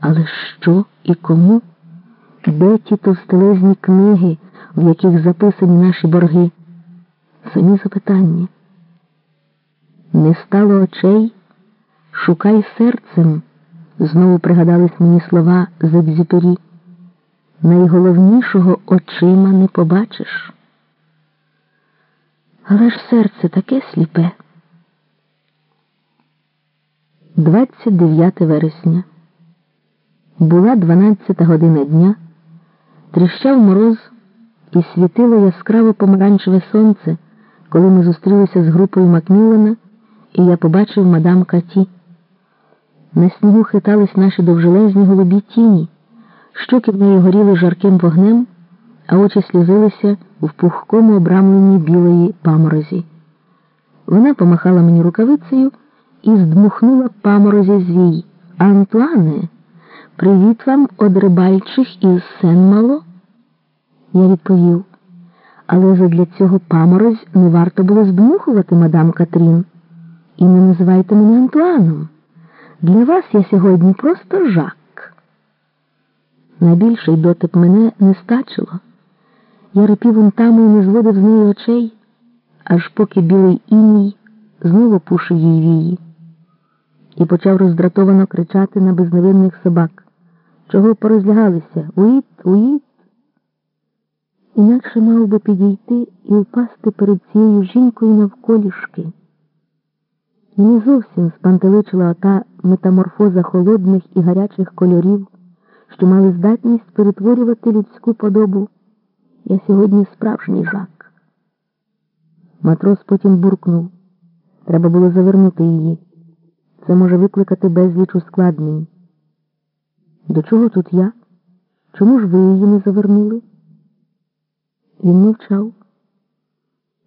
Але що і кому? Де ті товстелезні книги, в яких записані наші борги? Самі запитання. Не стало очей, шукай серцем. Знову пригадались мені слова з. Найголовнішого очима не побачиш. Але ж серце таке сліпе. 29 вересня. Була 12 година дня, тріщав мороз і світило яскраво помаранчеве сонце, коли ми зустрілися з групою Макміллана, і я побачив мадам Каті. На снігу хитались наші довжелезні голубі тіні, щоки в неї горіли жарким вогнем, а очі сльозилися в пухкому обрамленні білої паморозі. Вона помахала мені рукавицею і здмухнула паморозі звій. Антуане, привіт вам од рибальчих із Сен-Мало? Я відповів, але задля цього паморозь не варто було здмухувати, мадам Катрін. І не називайте мене Антуаном. Для вас я сьогодні просто жак. Найбільший дотип мене не стачило. Я репів унтами і не зводив з неї очей, аж поки білий іній знову пушив їй вії і почав роздратовано кричати на безневинних собак. Чого порозлягалися? Уїд, уїд. Інакше мав би підійти і впасти перед цією жінкою навколішки. Мені зовсім спантеличила ота метаморфоза холодних і гарячих кольорів, що мали здатність перетворювати людську подобу. Я сьогодні справжній жак. Матрос потім буркнув. Треба було завернути її. Це може викликати безліч ускладнень. До чого тут я? Чому ж ви її не завернули? Він мовчав.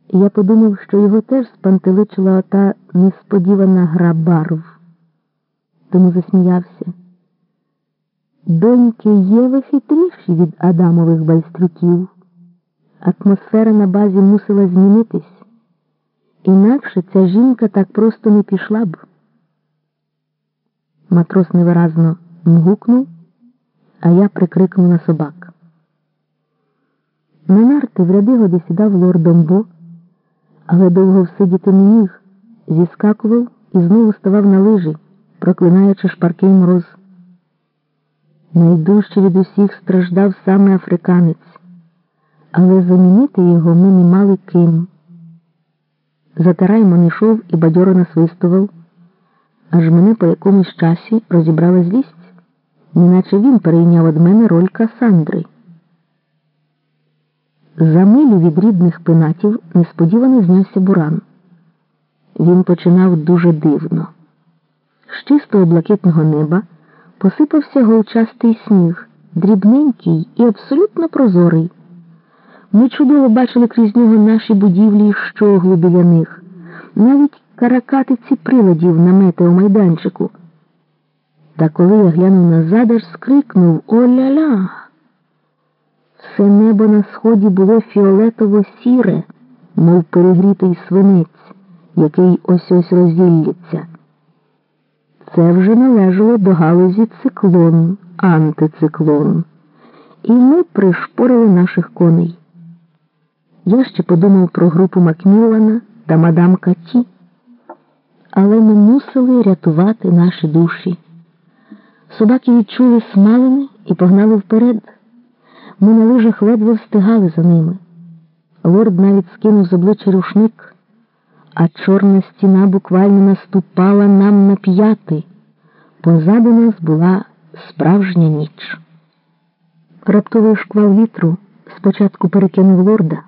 Я подумав, що його теж спантеличила ота несподівана гра барв. Тому засміявся. Доньки Єви хитріші від Адамових байстрюків. Атмосфера на базі мусила змінитись. Інакше ця жінка так просто не пішла б. Матрос невиразно мгукнув, а я прикрикнув на собак. На нарти в ряди годи сідав лордом Бо, але довго всидіти не міг, зіскакував і знову ставав на лижі, проклинаючи шпаркий мороз. Найдужче від усіх страждав саме африканець, але замінити його ми не мали ким. Затараймон йшов і бадьоро насвистував аж мене по якомусь часі розібрала злість, неначе він перейняв від мене роль Касандри. За милю від рідних пенатів несподівано знявся буран. Він починав дуже дивно. З чистого блакитного неба посипався голчастий сніг, дрібненький і абсолютно прозорий. Ми чудово бачили крізь нього наші будівлі і щоглу біля них, навіть каракатиці приладів на метеомайданчику. Та коли я глянув назад, аж скрикнув О-ля-ля! Все небо на сході було фіолетово сіре, мов перегрітий свинець, який ось ось розділляться. Це вже належало до галузі циклон, антициклон. І ми пришпорили наших коней. Я ще подумав про групу Макміллана та мадам Каті але ми мусили рятувати наші душі. Собаки відчули смалини і погнали вперед. Ми на лижах ледве встигали за ними. Лорд навіть скинув з обличчя рушник, а чорна стіна буквально наступала нам на п'яти. Позаду нас була справжня ніч. Раптовий шквал вітру спочатку перекинув лорда.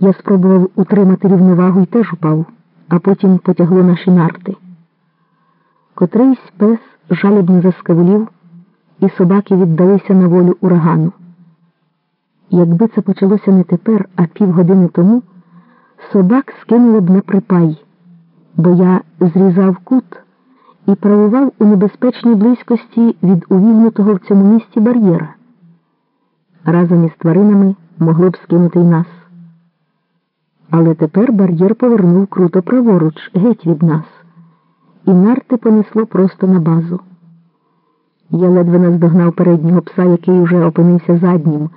Я спробував утримати рівновагу і теж упав а потім потягло наші нарти. Котрийсь пес жалібно заскавулів, і собаки віддалися на волю урагану. Якби це почалося не тепер, а півгодини тому, собак скинуло б на припай, бо я зрізав кут і правував у небезпечній близькості від увігнутого в цьому місці бар'єра. Разом із тваринами могло б скинути й нас. Але тепер бар'єр повернув круто праворуч, геть від нас, і нарти понесло просто на базу. Я ледве наздогнав переднього пса, який уже опинився заднім.